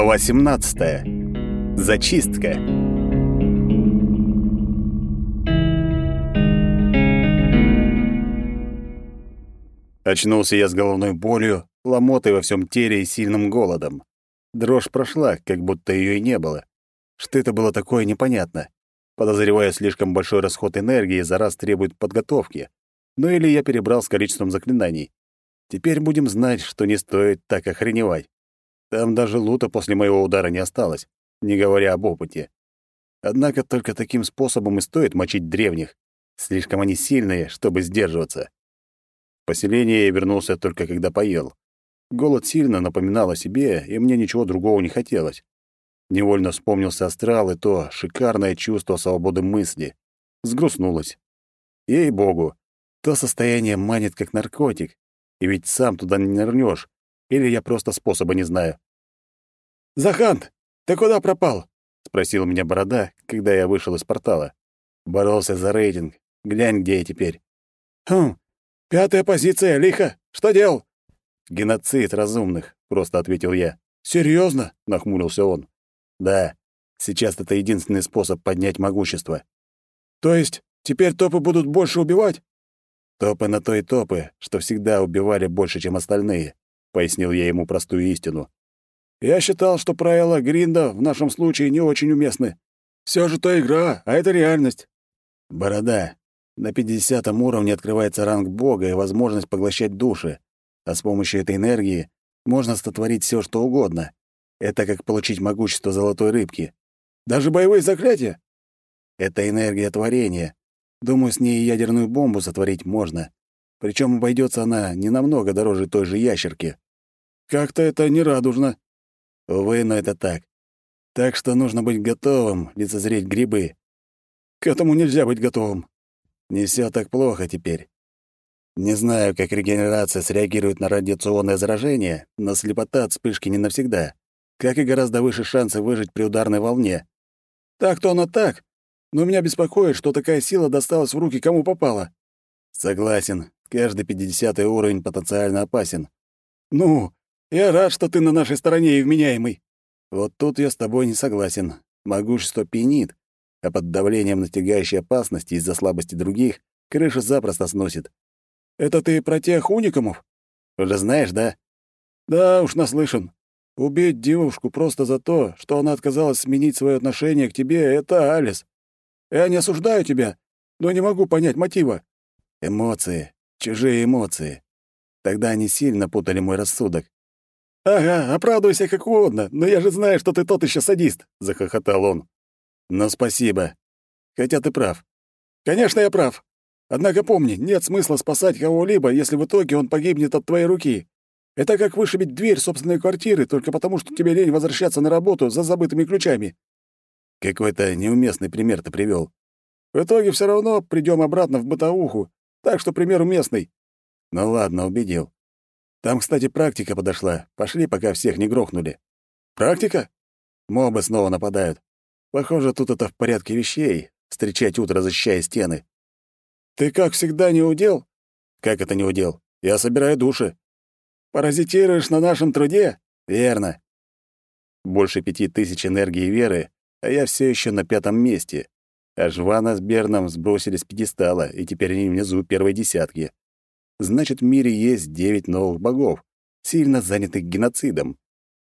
Глава 17. Зачистка. Очнулся я с головной болью, ломотой во всем теле и сильным голодом. Дрожь прошла, как будто ее и не было. Что это было такое, непонятно. Подозреваю, слишком большой расход энергии за раз требует подготовки. Ну или я перебрал с количеством заклинаний. Теперь будем знать, что не стоит так охреневать. Там даже лута после моего удара не осталось, не говоря об опыте. Однако только таким способом и стоит мочить древних. Слишком они сильные, чтобы сдерживаться. В поселение я вернулся только когда поел. Голод сильно напоминал о себе, и мне ничего другого не хотелось. Невольно вспомнился астрал и то шикарное чувство свободы мысли. Сгрустнулось. Ей-богу, то состояние манит как наркотик, и ведь сам туда не нырнёшь, или я просто способа не знаю. «Захант, ты куда пропал?» — спросил меня Борода, когда я вышел из портала. Боролся за рейтинг. Глянь, где я теперь. «Хм, пятая позиция, лихо. Что делал?» «Геноцид разумных», — просто ответил я. «Серьезно?» — нахмурился он. «Да, сейчас это единственный способ поднять могущество». «То есть теперь топы будут больше убивать?» «Топы на то и топы, что всегда убивали больше, чем остальные. — пояснил я ему простую истину. «Я считал, что правила Гринда в нашем случае не очень уместны. Все же то игра, а это реальность». «Борода. На пятидесятом уровне открывается ранг Бога и возможность поглощать души, а с помощью этой энергии можно сотворить все, что угодно. Это как получить могущество золотой рыбки. Даже боевые заклятия?» «Это энергия творения. Думаю, с ней ядерную бомбу сотворить можно. Причем обойдется она не намного дороже той же ящерки. Как-то это нерадужно. Увы, но это так. Так что нужно быть готовым лицезреть грибы. К этому нельзя быть готовым. Не все так плохо теперь. Не знаю, как регенерация среагирует на радиационное заражение, но слепота от вспышки не навсегда. Как и гораздо выше шансы выжить при ударной волне. Так-то оно так, но меня беспокоит, что такая сила досталась в руки кому попало. Согласен, каждый пятидесятый уровень потенциально опасен. Ну, я рад, что ты на нашей стороне и вменяемый. Вот тут я с тобой не согласен. Могущество пьянит, а под давлением настигающей опасности из-за слабости других крыша запросто сносит. Это ты про тех уникамов? Уже знаешь, да? Да, уж наслышан. Убить девушку просто за то, что она отказалась сменить свое отношение к тебе, это Алис. Я не осуждаю тебя, но не могу понять мотива. Эмоции, чужие эмоции. Тогда они сильно путали мой рассудок. «Ага, оправдывайся как угодно, но я же знаю, что ты тот еще садист», — захохотал он. «Ну, спасибо. Хотя ты прав. Конечно, я прав. Однако помни, нет смысла спасать кого-либо, если в итоге он погибнет от твоей руки. Это как вышибить дверь собственной квартиры только потому, что тебе лень возвращаться на работу за забытыми ключами». Какой-то неуместный пример ты привел. В итоге все равно придем обратно в бытовуху, так что пример уместный. Ну ладно, убедил. Там, кстати, практика подошла. Пошли, пока всех не грохнули. Практика? Мобы снова нападают. Похоже, тут это в порядке вещей — встречать утро, защищая стены. Ты, как всегда, не удел? Как это не удел? Я собираю души. Паразитируешь на нашем труде? Верно. Больше пяти тысяч энергии веры, а я все еще на пятом месте. А Жвана с Берном сбросили с пьедестала, и теперь они внизу первой десятки. Значит, в мире есть девять новых богов, сильно занятых геноцидом,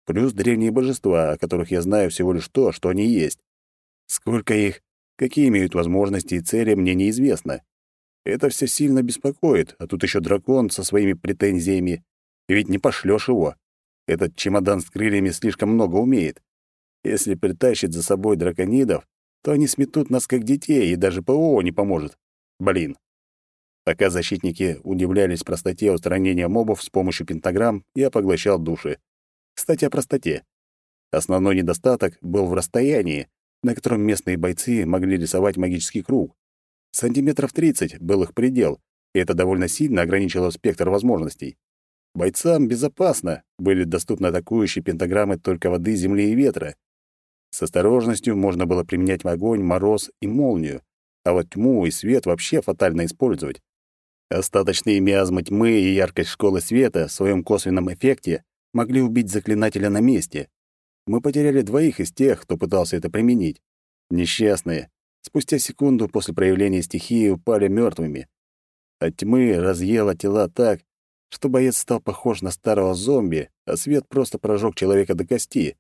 плюс древние божества, о которых я знаю всего лишь то, что они есть. Сколько их, какие имеют возможности и цели, мне неизвестно. Это все сильно беспокоит, а тут еще дракон со своими претензиями. И ведь не пошлешь его. Этот чемодан с крыльями слишком много умеет. Если притащит за собой драконидов, то они сметут нас как детей, и даже ПО не поможет. Блин. Пока защитники удивлялись простоте устранения мобов с помощью пентаграмм, я поглощал души. Кстати, о простоте. Основной недостаток был в расстоянии, на котором местные бойцы могли рисовать магический круг. Сантиметров 30 был их предел, и это довольно сильно ограничило спектр возможностей. Бойцам безопасно, были доступны атакующие пентаграммы только воды, земли и ветра. С осторожностью можно было применять огонь, мороз и молнию, а вот тьму и свет вообще фатально использовать. Остаточные миазмы тьмы и яркость школы света в своем косвенном эффекте могли убить заклинателя на месте. Мы потеряли двоих из тех, кто пытался это применить. Несчастные. Спустя секунду после проявления стихии упали мертвыми. От тьмы разъела тела так, что боец стал похож на старого зомби, а свет просто прожег человека до кости.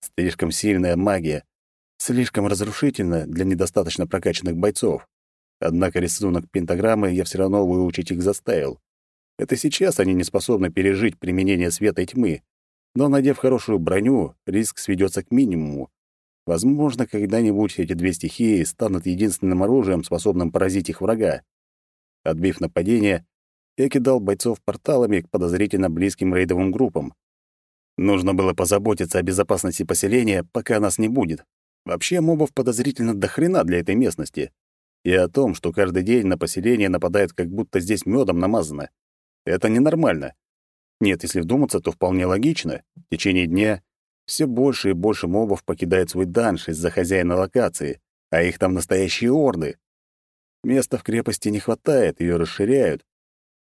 Слишком сильная магия, слишком разрушительно для недостаточно прокачанных бойцов. Однако рисунок пентаграммы я все равно выучить их заставил. Это сейчас они не способны пережить применение света и тьмы, но, надев хорошую броню, риск сведется к минимуму. Возможно, когда-нибудь эти две стихии станут единственным оружием, способным поразить их врага. Отбив нападение, я кидал бойцов порталами к подозрительно близким рейдовым группам. Нужно было позаботиться о безопасности поселения, пока нас не будет. Вообще мобов подозрительно до хрена для этой местности. И о том, что каждый день на поселение нападают, как будто здесь медом намазано. Это ненормально. Нет, если вдуматься, то вполне логично. В течение дня все больше и больше мобов покидают свой данж из-за хозяина локации, а их там настоящие орды. Места в крепости не хватает, ее расширяют.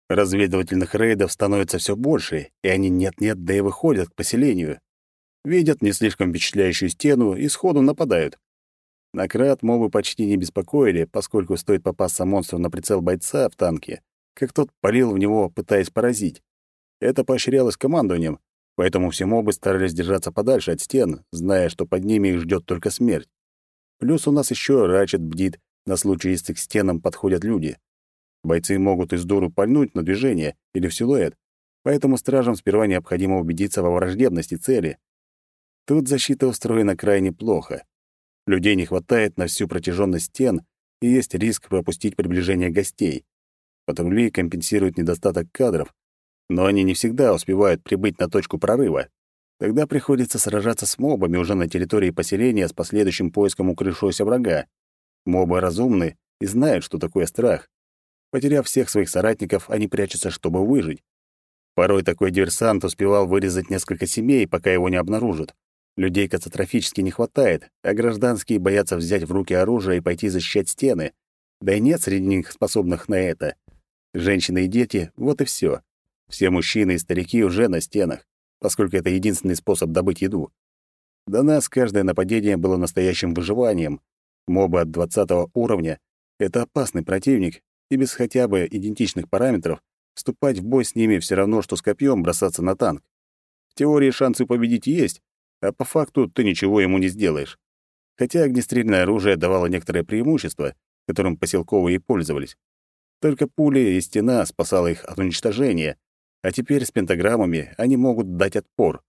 Разведывательных рейдов становится все больше, и они нет-нет, да и выходят к поселению. Видят не слишком впечатляющую стену и сходу нападают. На крат мобы почти не беспокоили, поскольку стоит попасться монстру на прицел бойца в танке, как тот парил в него, пытаясь поразить. Это поощрялось командованием, поэтому все мобы старались держаться подальше от стен, зная, что под ними их ждет только смерть. Плюс у нас еще Рачет бдит на случай, если к стенам подходят люди. Бойцы могут из дуру пальнуть на движение или в силуэт, поэтому стражам сперва необходимо убедиться во враждебности цели. Тут защита устроена крайне плохо. Людей не хватает на всю протяженность стен, и есть риск пропустить приближение гостей. Патрули компенсируют недостаток кадров, но они не всегда успевают прибыть на точку прорыва. Тогда приходится сражаться с мобами уже на территории поселения с последующим поиском укрывшегося врага. Мобы разумны и знают, что такое страх. Потеряв всех своих соратников, они прячутся, чтобы выжить. Порой такой диверсант успевал вырезать несколько семей, пока его не обнаружат. Людей катастрофически не хватает, а гражданские боятся взять в руки оружие и пойти защищать стены. Да и нет среди них способных на это. Женщины и дети — вот и все. Все мужчины и старики уже на стенах, поскольку это единственный способ добыть еду. До нас каждое нападение было настоящим выживанием. Мобы от 20 уровня — это опасный противник, и без хотя бы идентичных параметров вступать в бой с ними все равно, что с копьем бросаться на танк. В теории шансы победить есть, а по факту ты ничего ему не сделаешь. Хотя огнестрельное оружие давало некоторое преимущество, которым поселковые и пользовались. Только пули и стена спасала их от уничтожения, а теперь с пентаграммами они могут дать отпор.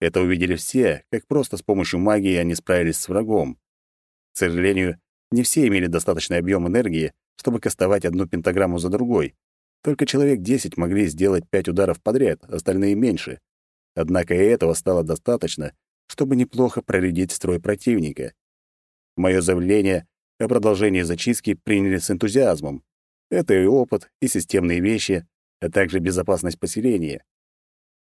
Это увидели все, как просто с помощью магии они справились с врагом. К сожалению, не все имели достаточный объем энергии, чтобы кастовать одну пентаграмму за другой. Только человек 10 могли сделать пять ударов подряд, остальные — меньше. Однако и этого стало достаточно, чтобы неплохо проредить строй противника. Мое заявление о продолжении зачистки приняли с энтузиазмом. Это и опыт, и системные вещи, а также безопасность поселения.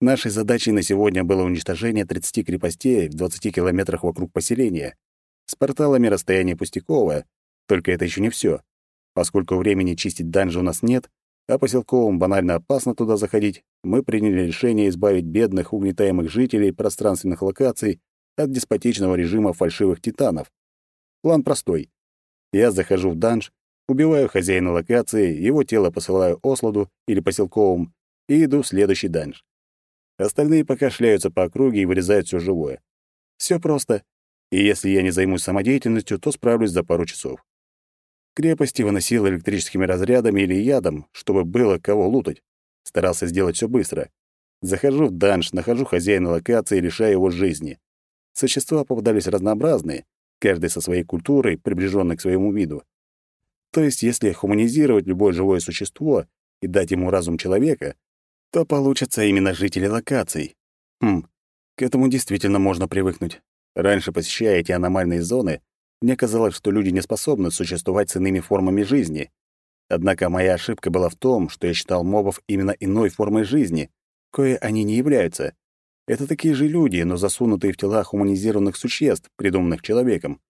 Нашей задачей на сегодня было уничтожение 30 крепостей в 20 километрах вокруг поселения. С порталами расстояние пустяковое, только это еще не все. Поскольку времени чистить данжи у нас нет, а поселковым банально опасно туда заходить, мы приняли решение избавить бедных, угнетаемых жителей пространственных локаций от деспотичного режима фальшивых титанов. План простой. Я захожу в данж, Убиваю хозяина локации, его тело посылаю Осладу или поселковым и иду в следующий данж. Остальные пока шляются по округе и вырезают все живое. Все просто. И если я не займусь самодеятельностью, то справлюсь за пару часов. Крепости выносил электрическими разрядами или ядом, чтобы было кого лутать. Старался сделать все быстро. Захожу в данж, нахожу хозяина локации и лишаю его жизни. Существа попадались разнообразные, каждый со своей культурой, приближенной к своему виду. То есть, если хуманизировать любое живое существо и дать ему разум человека, то получатся именно жители локаций. Хм, к этому действительно можно привыкнуть. Раньше, посещая эти аномальные зоны, мне казалось, что люди не способны существовать с иными формами жизни. Однако моя ошибка была в том, что я считал мобов именно иной формой жизни, кое они не являются. Это такие же люди, но засунутые в тела хуманизированных существ, придуманных человеком.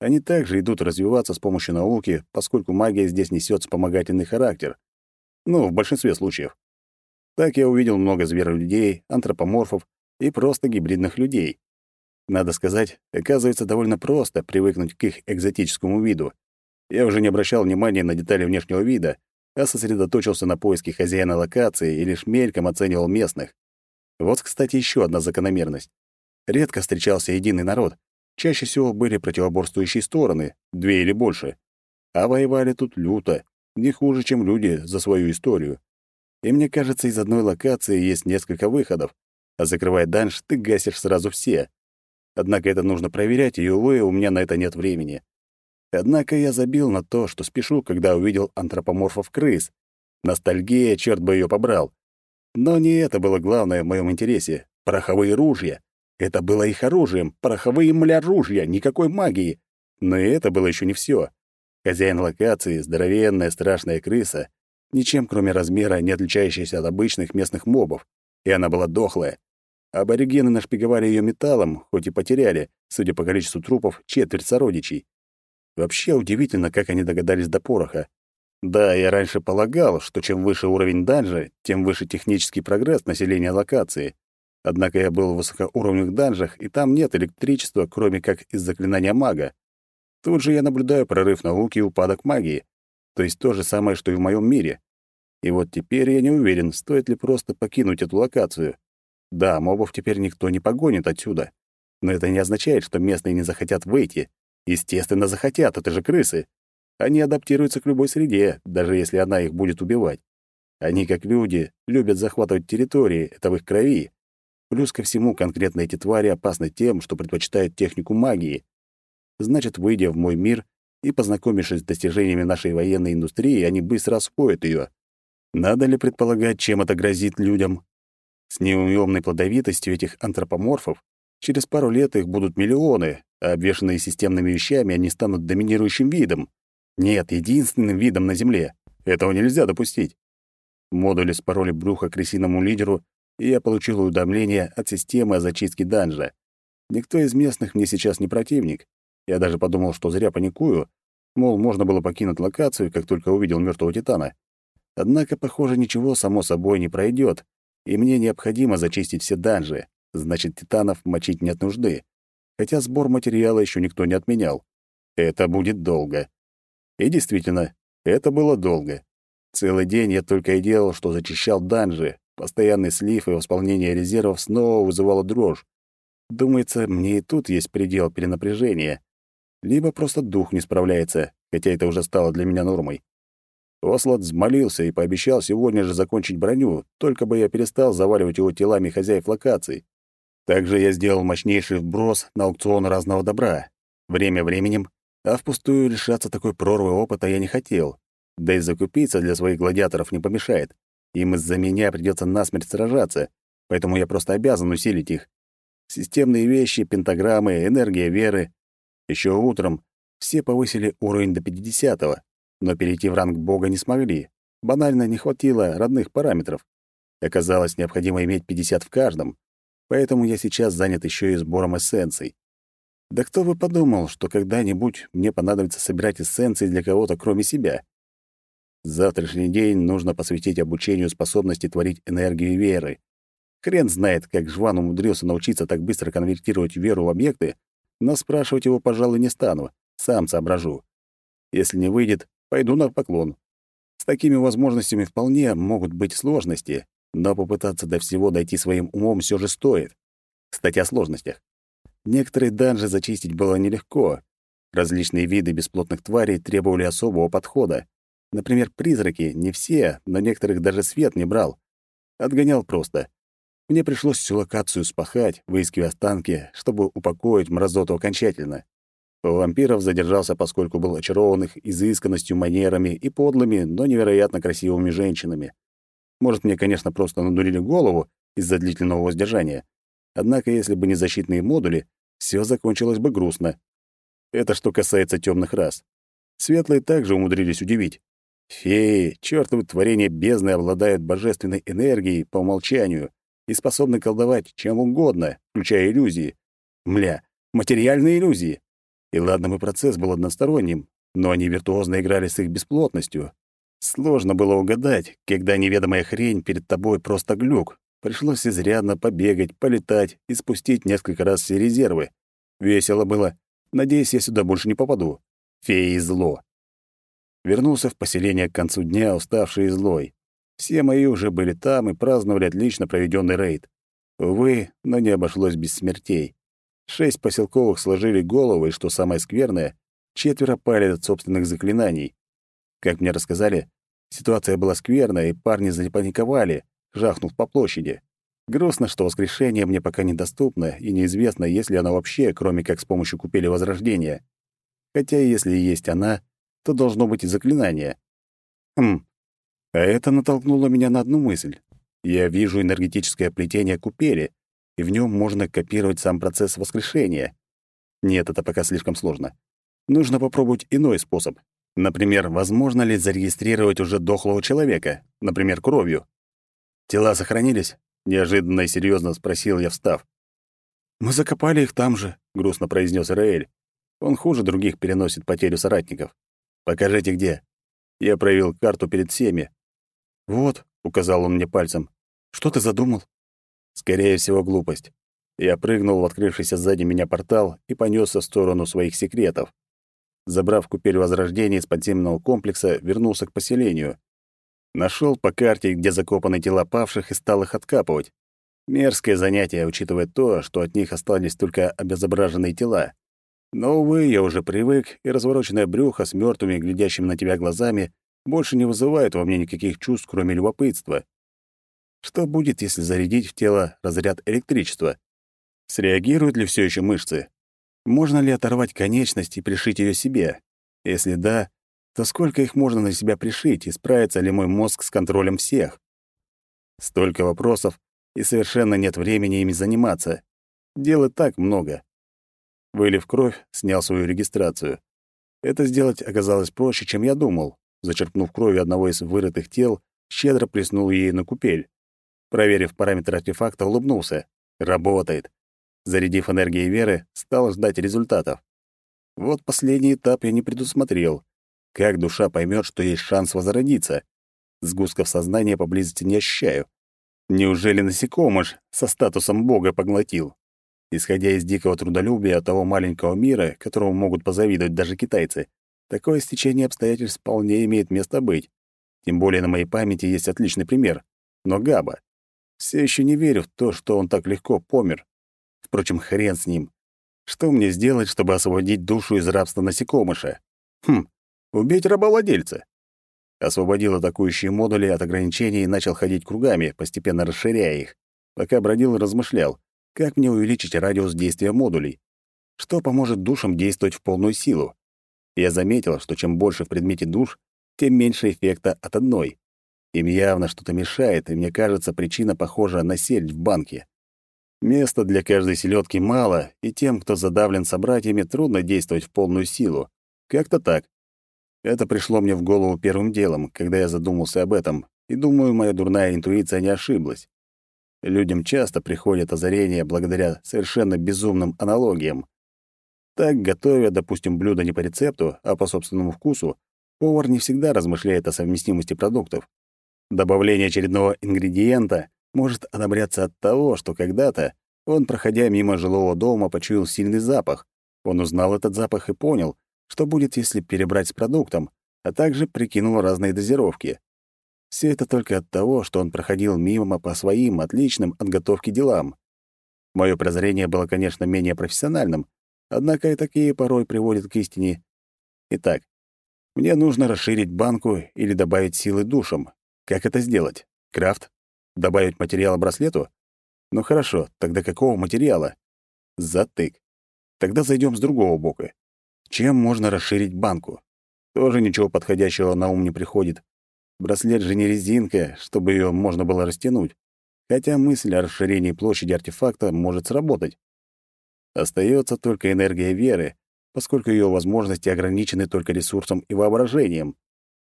Они также идут развиваться с помощью науки, поскольку магия здесь несет вспомогательный характер. Ну, в большинстве случаев. Так я увидел много зверолюдей, антропоморфов и просто гибридных людей. Надо сказать, оказывается довольно просто привыкнуть к их экзотическому виду. Я уже не обращал внимания на детали внешнего вида, а сосредоточился на поиске хозяина локации и лишь мельком оценивал местных. Вот, кстати, еще одна закономерность. Редко встречался единый народ. Чаще всего были противоборствующие стороны, две или больше. А воевали тут люто, не хуже, чем люди за свою историю. И мне кажется, из одной локации есть несколько выходов, а закрывая данж, ты гасишь сразу все. Однако это нужно проверять, и, увы, у меня на это нет времени. Однако я забил на то, что спешу, когда увидел антропоморфов-крыс. Ностальгия, черт бы ее побрал. Но не это было главное в моем интересе. Пороховые ружья. Это было их оружием. Пороховые мля ружья, никакой магии. Но и это было еще не все. Хозяин локации, здоровенная страшная крыса, ничем кроме размера не отличающаяся от обычных местных мобов. И она была дохлая. Аборигены нашпиговали ее металлом, хоть и потеряли, судя по количеству трупов, четверть сородичей. Вообще удивительно, как они догадались до пороха. Да, я раньше полагал, что чем выше уровень данжа, тем выше технический прогресс населения локации. Однако я был в высокоуровневых данжах, и там нет электричества, кроме как из заклинания мага. Тут же я наблюдаю прорыв науки и упадок магии. То есть то же самое, что и в моем мире. И вот теперь я не уверен, стоит ли просто покинуть эту локацию. Да, мобов теперь никто не погонит отсюда. Но это не означает, что местные не захотят выйти. Естественно, захотят, это же крысы. Они адаптируются к любой среде, даже если она их будет убивать. Они, как люди, любят захватывать территории, это в их крови. Плюс ко всему, конкретно эти твари опасны тем, что предпочитают технику магии. Значит, выйдя в мой мир и познакомившись с достижениями нашей военной индустрии, они быстро освоят ее. Надо ли предполагать, чем это грозит людям? С неуемной плодовитостью этих антропоморфов через пару лет их будут миллионы, а обвешанные системными вещами они станут доминирующим видом. Нет, единственным видом на Земле. Этого нельзя допустить. Модули спороли брюхо крысиному лидеру, и я получил уведомление от системы о зачистке данжа. Никто из местных мне сейчас не противник. Я даже подумал, что зря паникую, мол, можно было покинуть локацию, как только увидел мертвого титана. Однако, похоже, ничего само собой не пройдет, и мне необходимо зачистить все данжи. Значит, титанов мочить нет нужды хотя сбор материала еще никто не отменял. Это будет долго. И действительно, это было долго. Целый день я только и делал, что зачищал данжи. Постоянный слив и восполнение резервов снова вызывало дрожь. Думается, мне и тут есть предел перенапряжения. Либо просто дух не справляется, хотя это уже стало для меня нормой. Ослот взмолился и пообещал сегодня же закончить броню, только бы я перестал заваливать его телами хозяев локаций. Также я сделал мощнейший вброс на аукцион разного добра. Время временем, а впустую лишаться такой прорвы опыта я не хотел. Да и закупиться для своих гладиаторов не помешает. Им из-за меня придется насмерть сражаться, поэтому я просто обязан усилить их. Системные вещи, пентаграммы, энергия веры. Еще утром все повысили уровень до 50-го, но перейти в ранг бога не смогли. Банально не хватило родных параметров. Оказалось, необходимо иметь 50 в каждом, поэтому я сейчас занят еще и сбором эссенций. Да кто бы подумал, что когда-нибудь мне понадобится собирать эссенции для кого-то, кроме себя. Завтрашний день нужно посвятить обучению способности творить энергию веры. Хрен знает, как Жван умудрился научиться так быстро конвертировать веру в объекты, но спрашивать его, пожалуй, не стану, сам соображу. Если не выйдет, пойду на поклон. С такими возможностями вполне могут быть сложности, но попытаться до всего дойти своим умом все же стоит. Кстати, о сложностях. Некоторые данжи зачистить было нелегко. Различные виды бесплотных тварей требовали особого подхода. Например, призраки, не все, но некоторых даже свет не брал. Отгонял просто. Мне пришлось всю локацию спахать, выискивая останки, чтобы упокоить мразоту окончательно. У вампиров задержался, поскольку был очарован их изысканностью, манерами и подлыми, но невероятно красивыми женщинами. Может, мне, конечно, просто надурили голову из-за длительного воздержания. Однако, если бы не защитные модули, все закончилось бы грустно. Это что касается темных рас. Светлые также умудрились удивить. Феи, чертовы творения бездны обладают божественной энергией по умолчанию и способны колдовать чем угодно, включая иллюзии. Мля, материальные иллюзии. И ладно бы процесс был односторонним, но они виртуозно играли с их бесплотностью, Сложно было угадать, когда неведомая хрень перед тобой просто глюк. Пришлось изрядно побегать, полетать и спустить несколько раз все резервы. Весело было. Надеюсь, я сюда больше не попаду. Феи зло. Вернулся в поселение к концу дня, уставший и злой. Все мои уже были там и праздновали отлично проведенный рейд. Увы, но не обошлось без смертей. Шесть поселковых сложили головы, и, что самое скверное, четверо пали от собственных заклинаний. Как мне рассказали, ситуация была скверная, и парни запаниковали, жахнув по площади. Грустно, что воскрешение мне пока недоступно, и неизвестно, есть ли оно вообще, кроме как с помощью купели Возрождения. Хотя если есть она, то должно быть и заклинание. Хм, а это натолкнуло меня на одну мысль. Я вижу энергетическое плетение купели, и в нем можно копировать сам процесс воскрешения. Нет, это пока слишком сложно. Нужно попробовать иной способ. Например, возможно ли зарегистрировать уже дохлого человека, например, кровью? Тела сохранились? Неожиданно и серьезно спросил я, встав. «Мы закопали их там же», — грустно произнес Раэль. Он хуже других переносит потерю соратников. «Покажите, где». Я проявил карту перед всеми. «Вот», — указал он мне пальцем. «Что ты задумал?» Скорее всего, глупость. Я прыгнул в открывшийся сзади меня портал и понесся в сторону своих секретов. Забрав купель Возрождения из подземного комплекса, вернулся к поселению. Нашел по карте, где закопаны тела павших, и стал их откапывать. Мерзкое занятие, учитывая то, что от них остались только обезображенные тела. Но, увы, я уже привык, и развороченное брюхо с мертвыми, глядящими на тебя глазами, больше не вызывает во мне никаких чувств, кроме любопытства. Что будет, если зарядить в тело разряд электричества? Среагируют ли все еще мышцы? Можно ли оторвать конечность и пришить ее себе? Если да, то сколько их можно на себя пришить, и справится ли мой мозг с контролем всех? Столько вопросов, и совершенно нет времени ими заниматься. Дела так много. Вылив кровь, снял свою регистрацию. Это сделать оказалось проще, чем я думал. Зачерпнув кровью одного из вырытых тел, щедро плеснул ей на купель. Проверив параметры артефакта, улыбнулся. Работает. Зарядив энергией веры, стал ждать результатов. Вот последний этап я не предусмотрел. Как душа поймет, что есть шанс возродиться? Сгустков сознания поблизости не ощущаю. Неужели насекомыш со статусом бога поглотил? Исходя из дикого трудолюбия того маленького мира, которому могут позавидовать даже китайцы, такое стечение обстоятельств вполне имеет место быть. Тем более на моей памяти есть отличный пример. Но Габа. Все еще не верю в то, что он так легко помер. Впрочем, хрен с ним. Что мне сделать, чтобы освободить душу из рабства насекомыша? Хм, Убить рабовладельца. Освободил атакующие модули от ограничений и начал ходить кругами, постепенно расширяя их. Пока бродил размышлял, как мне увеличить радиус действия модулей. Что поможет душам действовать в полную силу? Я заметил, что чем больше в предмете душ, тем меньше эффекта от одной. Им явно что-то мешает, и мне кажется, причина похожа на сельдь в банке. Места для каждой селедки мало, и тем, кто задавлен собратьями, трудно действовать в полную силу. Как-то так. Это пришло мне в голову первым делом, когда я задумался об этом, и думаю, моя дурная интуиция не ошиблась. Людям часто приходят озарения благодаря совершенно безумным аналогиям. Так, готовя, допустим, блюдо не по рецепту, а по собственному вкусу, повар не всегда размышляет о совместимости продуктов. Добавление очередного ингредиента может одобряться от того, что когда-то он, проходя мимо жилого дома, почуял сильный запах. Он узнал этот запах и понял, что будет, если перебрать с продуктом, а также прикинул разные дозировки. Все это только от того, что он проходил мимо по своим отличным от готовки делам. Мое прозрение было, конечно, менее профессиональным, однако и такие порой приводят к истине. Итак, мне нужно расширить банку или добавить силы душам. Как это сделать? Крафт? Добавить материала браслету? Ну хорошо, тогда какого материала? Затык. Тогда зайдем с другого бока. Чем можно расширить банку? Тоже ничего подходящего на ум не приходит. Браслет же не резинка, чтобы ее можно было растянуть. Хотя мысль о расширении площади артефакта может сработать. Остается только энергия веры, поскольку ее возможности ограничены только ресурсом и воображением.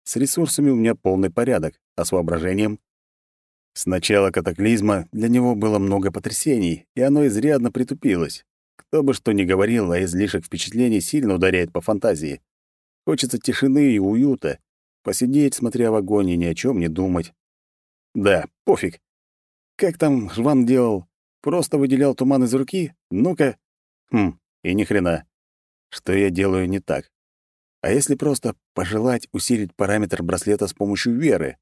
С ресурсами у меня полный порядок, а с воображением? С начала катаклизма для него было много потрясений, и оно изрядно притупилось. Кто бы что ни говорил, а излишек впечатлений сильно ударяет по фантазии. Хочется тишины и уюта, посидеть, смотря в огонь и ни о чем не думать. Да, пофиг. Как там Жван делал? Просто выделял туман из руки? Ну-ка. Хм, И ни хрена. Что я делаю не так? А если просто пожелать усилить параметр браслета с помощью веры?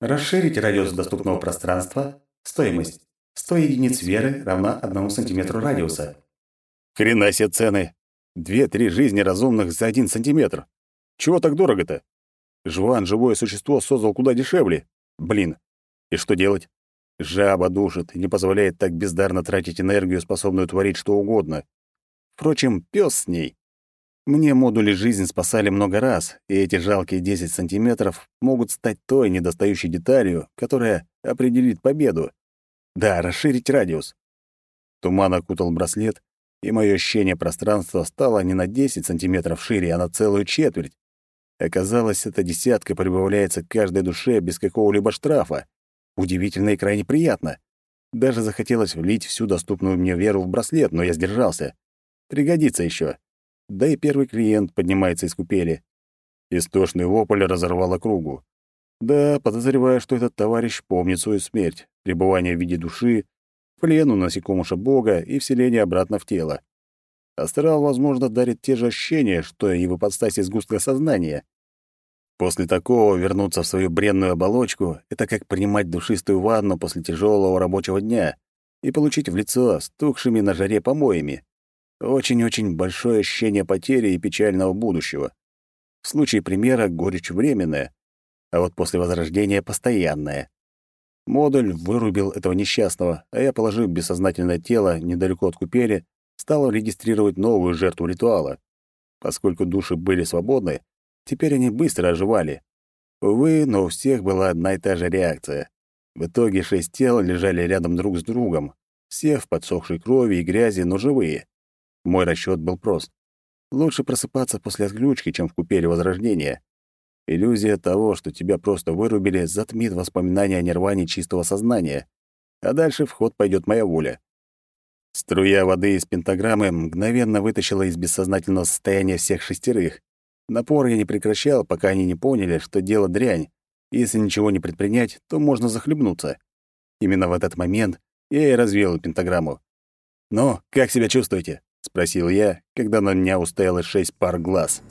Расширить радиус доступного пространства. Стоимость. 100 единиц веры равна 1 сантиметру радиуса. Хрена себе цены. Две-три жизни разумных за один сантиметр. Чего так дорого-то? Жван живое существо создал куда дешевле. Блин. И что делать? Жаба душит, не позволяет так бездарно тратить энергию, способную творить что угодно. Впрочем, пес с ней. Мне модули жизни спасали много раз, и эти жалкие 10 сантиметров могут стать той недостающей деталью, которая определит победу. Да, расширить радиус. Туман окутал браслет, и мое ощущение пространства стало не на 10 сантиметров шире, а на целую четверть. Оказалось, эта десятка прибавляется к каждой душе без какого-либо штрафа. Удивительно и крайне приятно. Даже захотелось влить всю доступную мне веру в браслет, но я сдержался. Пригодится еще. Да и первый клиент поднимается из купели. Истошный вопль разорвал округу. Да, подозреваю, что этот товарищ помнит свою смерть, пребывание в виде души, плен у насекомыша бога и вселение обратно в тело. Астрал, возможно, дарит те же ощущения, что и в ипостаси сгустка сознания. После такого вернуться в свою бренную оболочку — это как принимать душистую ванну после тяжелого рабочего дня и получить в лицо стухшими на жаре помоями. Очень-очень большое ощущение потери и печального будущего. В случае примера горечь временная, а вот после возрождения — постоянная. Модуль вырубил этого несчастного, а я, положив бессознательное тело недалеко от купели, стал регистрировать новую жертву ритуала. Поскольку души были свободны, теперь они быстро оживали. Увы, но у всех была одна и та же реакция. В итоге шесть тел лежали рядом друг с другом, все в подсохшей крови и грязи, но живые. Мой расчет был прост. Лучше просыпаться после отключки, чем в купели Возрождения. Иллюзия того, что тебя просто вырубили, затмит воспоминания о нирване чистого сознания. А дальше в ход пойдет моя воля. Струя воды из пентаграммы мгновенно вытащила из бессознательного состояния всех шестерых. Напор я не прекращал, пока они не поняли, что дело дрянь. Если ничего не предпринять, то можно захлебнуться. Именно в этот момент я и развеял пентаграмму. «Ну, как себя чувствуете?» — спросил я, когда на меня устояло шесть пар глаз.